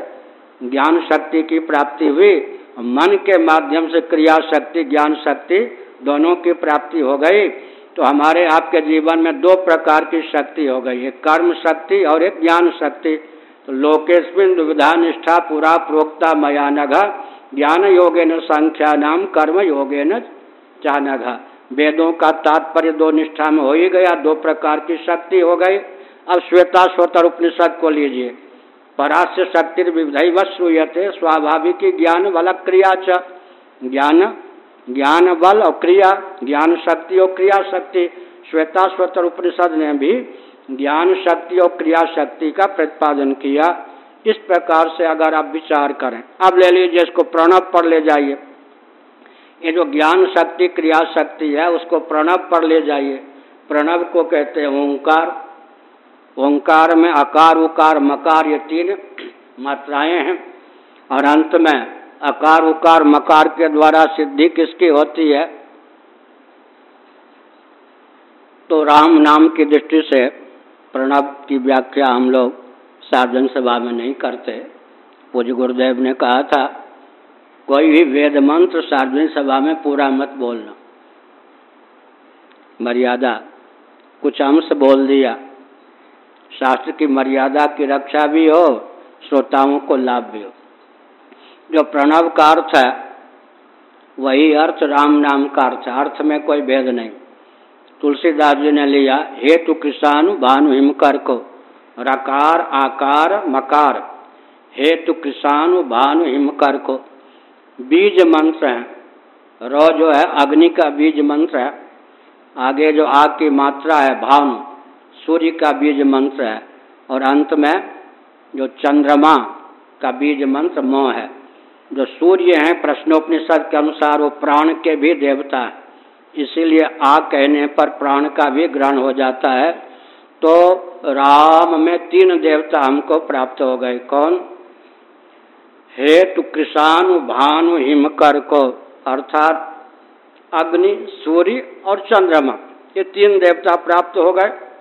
ज्ञान शक्ति की प्राप्ति हुई, मन के माध्यम से क्रिया शक्ति, ज्ञान शक्ति दोनों की प्राप्ति हो गई तो हमारे आपके जीवन में दो प्रकार की शक्ति हो गई, एक कर्म शक्ति और एक ज्ञान शक्ति। तो लोकेस्मिन दुविधा निष्ठा पुरा, प्रोक्ता मया नघ ज्ञान योगे न संख्या नाम कर्म योगेन चानघ। वेदों का तात्पर्य दो निष्ठा में हो ही गया, दो प्रकार की शक्ति हो गई। अब श्वेता स्वतर उपनिषद को लीजिए। परास्य शक्ति विविध श्रूयते, स्वाभाविक ज्ञान बल क्रिया च। ज्ञान ज्ञान बल और क्रिया, ज्ञान शक्ति और क्रिया शक्ति। श्वेता स्वतर उपनिषद ने भी ज्ञान शक्ति और क्रिया शक्ति का प्रतिपादन किया। इस प्रकार से अगर आप विचार करें अब ले लीजिए, इसको प्रणव पर ले जाइए। ये जो ज्ञान शक्ति, क्रिया शक्ति है, उसको प्रणव पर ले जाइए। प्रणव को कहते हैं ओंकार। ओंकार में अकार, उकार, मकार, ये तीन मात्राएँ हैं। और अंत में अकार, उकार, मकार के द्वारा सिद्धि किसकी होती है? तो राम नाम की दृष्टि से प्रणव की व्याख्या हम लोग साधन सभा में नहीं करते। पूज्य गुरुदेव ने कहा था, कोई भी वेद मंत्र सार्वजनिक सभा में पूरा मत बोलना। मर्यादा, कुछ अंश बोल दिया। शास्त्र की मर्यादा की रक्षा भी हो, श्रोताओं को लाभ भी हो। जो प्रणव का अर्थ है, वही अर्थ राम नाम का अर्थ अर्थ में कोई भेद नहीं। तुलसीदास जी ने लिया, हेतु किसानु भानु हिमकर को, रकार, आकार, मकार। हेतु किसानु भानु हिमकर को। बीज मंत्र है, रो जो है, अग्नि का बीज मंत्र है। आगे जो आग की मात्रा है, भानु। सूर्य का बीज मंत्र है और अंत में जो चंद्रमा का बीज मंत्र मोह है। जो सूर्य हैं, प्रश्नोपनिषद के अनुसार वो प्राण के भी देवता है। इसीलिए आ कहने पर प्राण का भी ग्रहण हो जाता है। तो राम में तीन देवता हमको प्राप्त हो गए। कौन? हेतु कृषाणु भानु हिमकर को। अर्थात अग्नि, सूर्य और चंद्रमा। ये तीन देवता प्राप्त हो गए।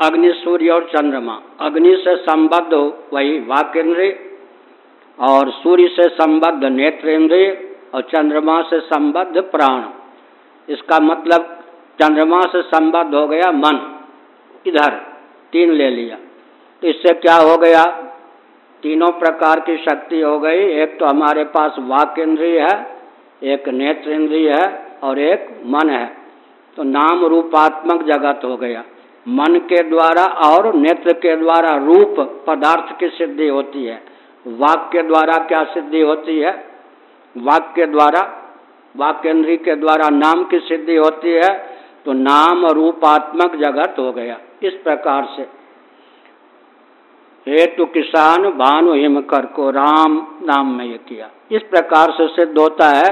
अग्नि, सूर्य और चंद्रमा। अग्नि से संबद्ध वही वाक वाक्य और सूर्य से संबद्ध नेत्र इंद्रिय और चंद्रमा से संबद्ध प्राण। इसका मतलब चंद्रमा से संबद्ध हो गया मन। इधर, तीन ले लिया। तो इससे क्या हो गया? तीनों प्रकार की शक्ति हो गई। एक तो हमारे पास वाक इंद्रिय है, एक नेत्र इंद्रिय है और एक मन है। तो नाम रूपात्मक जगत हो गया। मन के द्वारा और नेत्र के द्वारा रूप पदार्थ की सिद्धि होती है। वाक के द्वारा क्या सिद्धि होती है? वाक के द्वारा वाक्यन्द्री के द्वारा नाम की सिद्धि होती है तो नाम रूपात्मक जगत हो गया, इस प्रकार से। हेतु किसान भानु हिमकर को राम नाम में ये किया। इस प्रकार से सिद्ध होता है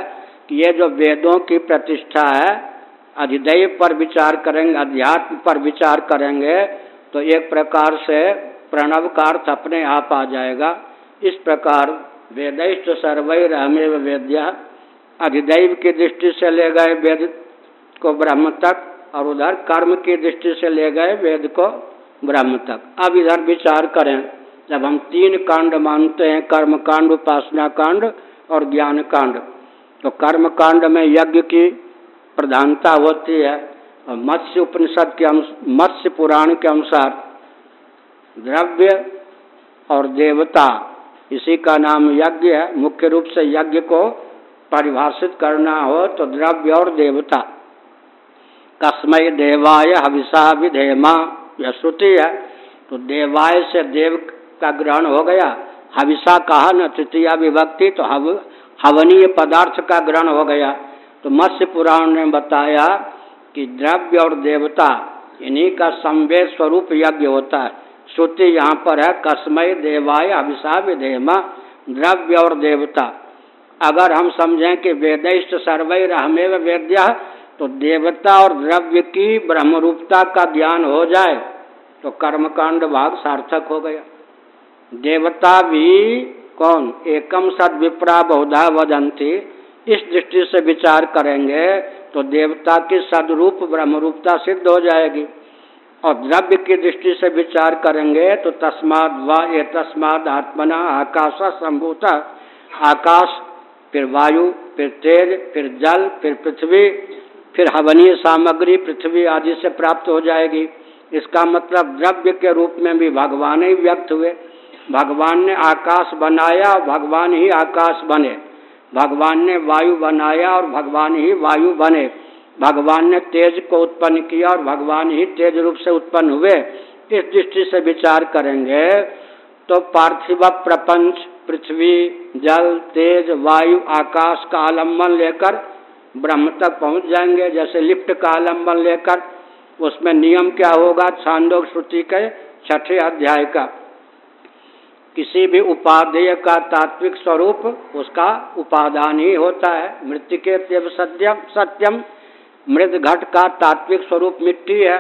कि ये जो वेदों की प्रतिष्ठा है अधिदैव पर विचार करेंगे, अध्यात्म पर विचार करेंगे तो एक प्रकार से प्रणव का अर्थ अपने आप आ जाएगा। इस प्रकार वेदिष्ट सर्वैर हमें वेद्या अधिदैव की दृष्टि से ले गए वेद को ब्रह्म तक और उधर कर्म की दृष्टि से ले गए वेद को ब्रह्म तक। अब इधर विचार करें, जब हम तीन कांड मानते हैं कर्म कांड उपासना कांड और ज्ञान कांड तो कर्म कांड में यज्ञ की प्रधानता होती है, और मत्स्य उपनिषद के मत्स्य पुराण के अनुसार द्रव्य और देवता, इसी का नाम यज्ञ है। मुख्य रूप से यज्ञ को परिभाषित करना हो तो द्रव्य और देवता। कस्मय देवाय हविषा विधेमा, यह श्रुति है। तो देवाय से देव का ग्रहण हो गया। हविषा कहा न, तृतीया विभक्ति तो हव, हवनीय पदार्थ का ग्रहण हो गया। तो मत्स्य पुराण ने बताया कि द्रव्य और देवता इन्हीं का संवेद स्वरूप यज्ञ होता है। श्रुति यहाँ पर है कसमय देवाय अभिषा विधेमा द्रव्य और देवता। अगर हम समझें कि वेदिष्ट सर्वैर हमें वेद्य तो देवता और द्रव्य की ब्रह्मरूपता का ज्ञान हो जाए तो कर्मकांड भाग सार्थक हो गया। देवता भी कौन? एकम सद विप्रा बहुधा वदंती इस दृष्टि से विचार करेंगे तो देवता की सदरूप, ब्रह्मरूपता सिद्ध हो जाएगी। और द्रव्य की दृष्टि से विचार करेंगे तो तस्माद व ये तस्माद आत्मना आकाश संभूत। आकाश, फिर वायु, फिर तेज, फिर जल, फिर पृथ्वी, फिर हवनीय सामग्री, पृथ्वी आदि से प्राप्त हो जाएगी। इसका मतलब द्रव्य के रूप में भी भगवान ही व्यक्त हुए। भगवान ने आकाश बनाया, भगवान ही आकाश बने। भगवान ने वायु बनाया और भगवान ही वायु बने। भगवान ने तेज को उत्पन्न किया और भगवान ही तेज रूप से उत्पन्न हुए। इस दृष्टि से विचार करेंगे तो पार्थिव प्रपंच, पृथ्वी, जल, तेज, वायु, आकाश का आलंबन लेकर ब्रह्म तक पहुँच जाएँगे। जैसे लिफ्ट का आलंबन लेकर, उसमें नियम क्या होगा? छांदोग श्रुति के छठे अध्याय का। किसी भी उपादेय का तात्विक स्वरूप, उसका उपादान ही होता है। मृत्यु के सत्यम सत्यम। मृद घट का तात्विक स्वरूप मिट्टी है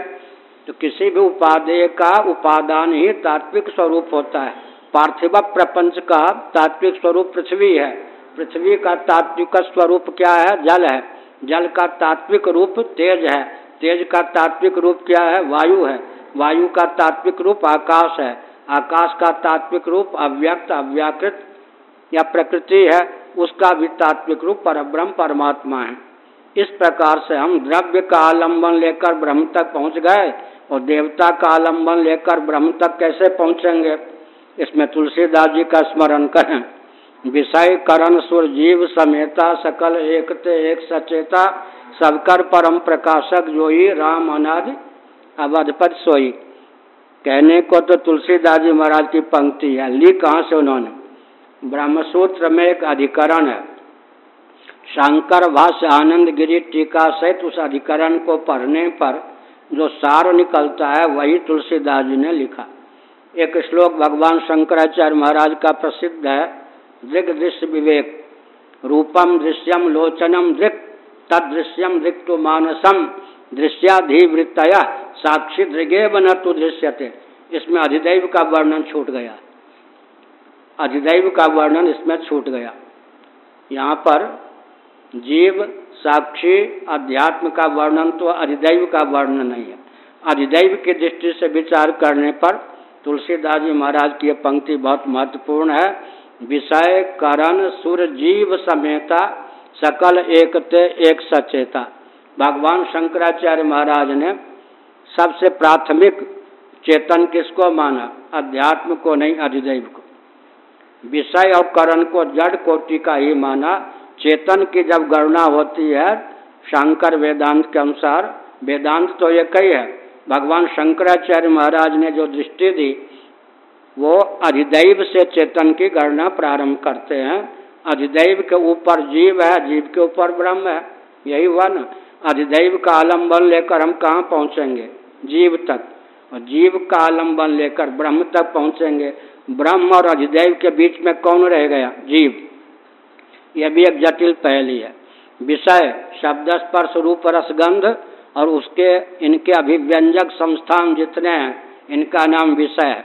तो किसी भी उपादेय का उपादान ही तात्विक स्वरूप होता है। पार्थिव प्रपंच का तात्विक स्वरूप पृथ्वी है। पृथ्वी का तात्विक स्वरूप क्या है? जल है। जल का तात्विक रूप तेज है। तेज का तात्विक रूप क्या है? वायु है। वायु का तात्विक रूप आकाश है। आकाश का तात्विक रूप अव्यक्त, अव्याकृत या प्रकृति है, उसका भी तात्विक रूप पर ब्रह्म परमात्मा है। इस प्रकार से हम द्रव्य का आलंबन लेकर ब्रह्म तक पहुँच गए और देवता का आलंबन लेकर ब्रह्म तक कैसे पहुँचेंगे, इसमें तुलसीदास जी का स्मरण करें। विषय करण सुर जीव समेता सकल एकते एक सचेता सबकर परम प्रकाशक जोई राम अनादि अवधपत सोई। कहने को तो तुलसीदास जी महाराज की पंक्ति है। ली कहाँ से उन्होंने? ब्रह्मसूत्र में एक अधिकरण है। शंकर भाष्य आनंद गिरी टीका सहित उस अधिकरण को पढ़ने पर जो सार निकलता है, वही तुलसीदास जी ने लिखा। एक श्लोक भगवान शंकराचार्य महाराज का प्रसिद्ध है दृग दृश्य विवेक, रूपम दृश्यम लोचनम दृक् तदृश्यम दृक्तु मानसम, दृश्याधिवृत्तया। साक्षी दृगे बन तो दृश्यते। इसमें अधिदैव का वर्णन छूट गया। अधिदैव का वर्णन इसमें छूट गया। यहाँ पर जीव, साक्षी, अध्यात्म का वर्णन तो अधिदैव का वर्णन नहीं है। अधिदैव की दृष्टि से विचार करने पर तुलसीदास जी महाराज की यह पंक्ति बहुत महत्वपूर्ण है। विषय, करण, सुर, जीव समेता, सकल, एकते, एक सचेता। भगवान शंकराचार्य महाराज ने सबसे प्राथमिक चेतन किसको माना? अध्यात्म को नहीं, अधिदैव को। विषय और करण को जड़ कोटि का ही माना। चेतन की जब गणना होती है, शंकर वेदांत के अनुसार, वेदांत तो ये ही है, भगवान शंकराचार्य महाराज ने जो दृष्टि दी, वो अधिदैव से चेतन की गणना प्रारंभ करते हैं। अधिदैव के ऊपर जीव है, जीव के ऊपर ब्रह्म है, यही हुआ ना। अधिदैव का आलंबन लेकर हम कहाँ पहुँचेंगे? जीव तक। और जीव का आलंबन लेकर ब्रह्म तक पहुँचेंगे। ब्रह्म और अधिदैव के बीच में कौन रह गया? जीव। यह भी एक जटिल पहली है। विषय, शब्द, स्पर्श, रूप रसगंध और उसके इनके अभिव्यंजक संस्थान जितने हैं, इनका नाम विषय है।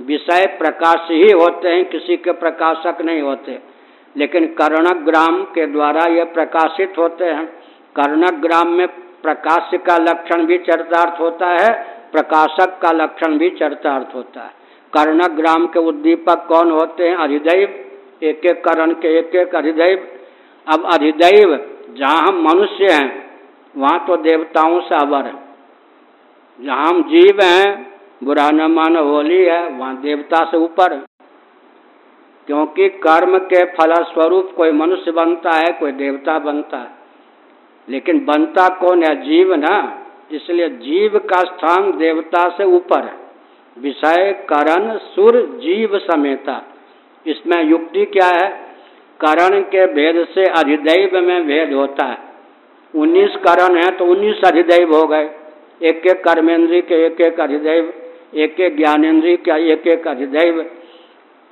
विषय प्रकाश ही होते हैं, किसी के प्रकाशक नहीं होते। लेकिन कर्णक ग्राम के द्वारा ये प्रकाशित होते हैं। कर्णक ग्राम में प्रकाश का लक्षण भी चरितार्थ होता है, प्रकाशक का लक्षण भी चरितार्थ होता है। कर्णक ग्राम के उद्दीपक कौन होते हैं? अधिदैव, एक एक करण के एक एक अधिदैव। अब अधिदैव, जहाँ हम मनुष्य हैं, वहाँ तो देवताओं से अवर है। जहाँ हम जीव हैं, बुरा न होली है, वहाँ देवता से ऊपर क्योंकि कर्म के फलस्वरूप कोई मनुष्य बनता है, कोई देवता बनता है। लेकिन बनता कौन है? जीव ना। इसलिए जीव का स्थान देवता से ऊपर है। विषय करण सुर जीव समेता। इसमें युक्ति क्या है? करण के भेद से अधिदैव में भेद होता है। उन्नीस करण है तो उन्नीस अधिदैव हो गए। एक एक कर्मेंद्री के एक एक अधिदैव, एक एक ज्ञानेन्द्रीय का एक एक अधिदैव,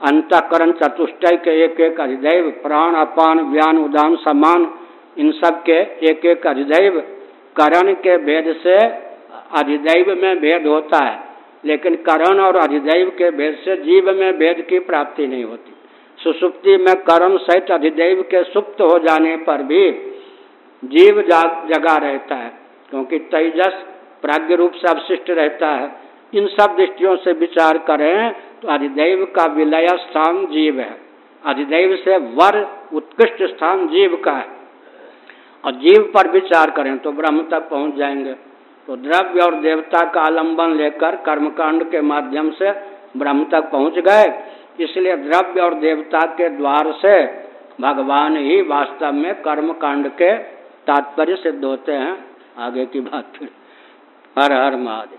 अंतकरण चतुष्टय के एक एक अधिदैव, प्राण, अपान व्यान उदान, समान इन सब के एक एक अधिदैव, करण के भेद से अधिदैव में भेद होता है, लेकिन करण और अधिदैव के भेद से जीव में भेद की प्राप्ति नहीं होती। सुसुप्ति में करण सहित अधिदैव के सुप्त हो जाने पर भी जीव जगा रहता है, क्योंकि तेजस प्राग्ञ रूप से अवशिष्ट रहता है। इन सब दृष्टियों से विचार करें तो अधिदैव का विलय स्थान जीव है। अधिदैव से वर उत्कृष्ट स्थान जीव का है। और जीव पर विचार करें तो ब्रह्म तक पहुँच जाएँगे। तो द्रव्य और देवता का आलंबन लेकर कर्मकांड के माध्यम से ब्रह्म तक पहुँच गए। इसलिए द्रव्य और देवता के द्वार से भगवान ही वास्तव में कर्म कांड के तात्पर्य सिद्ध होते हैं। आगे की बात फिर। हर हर महादेव।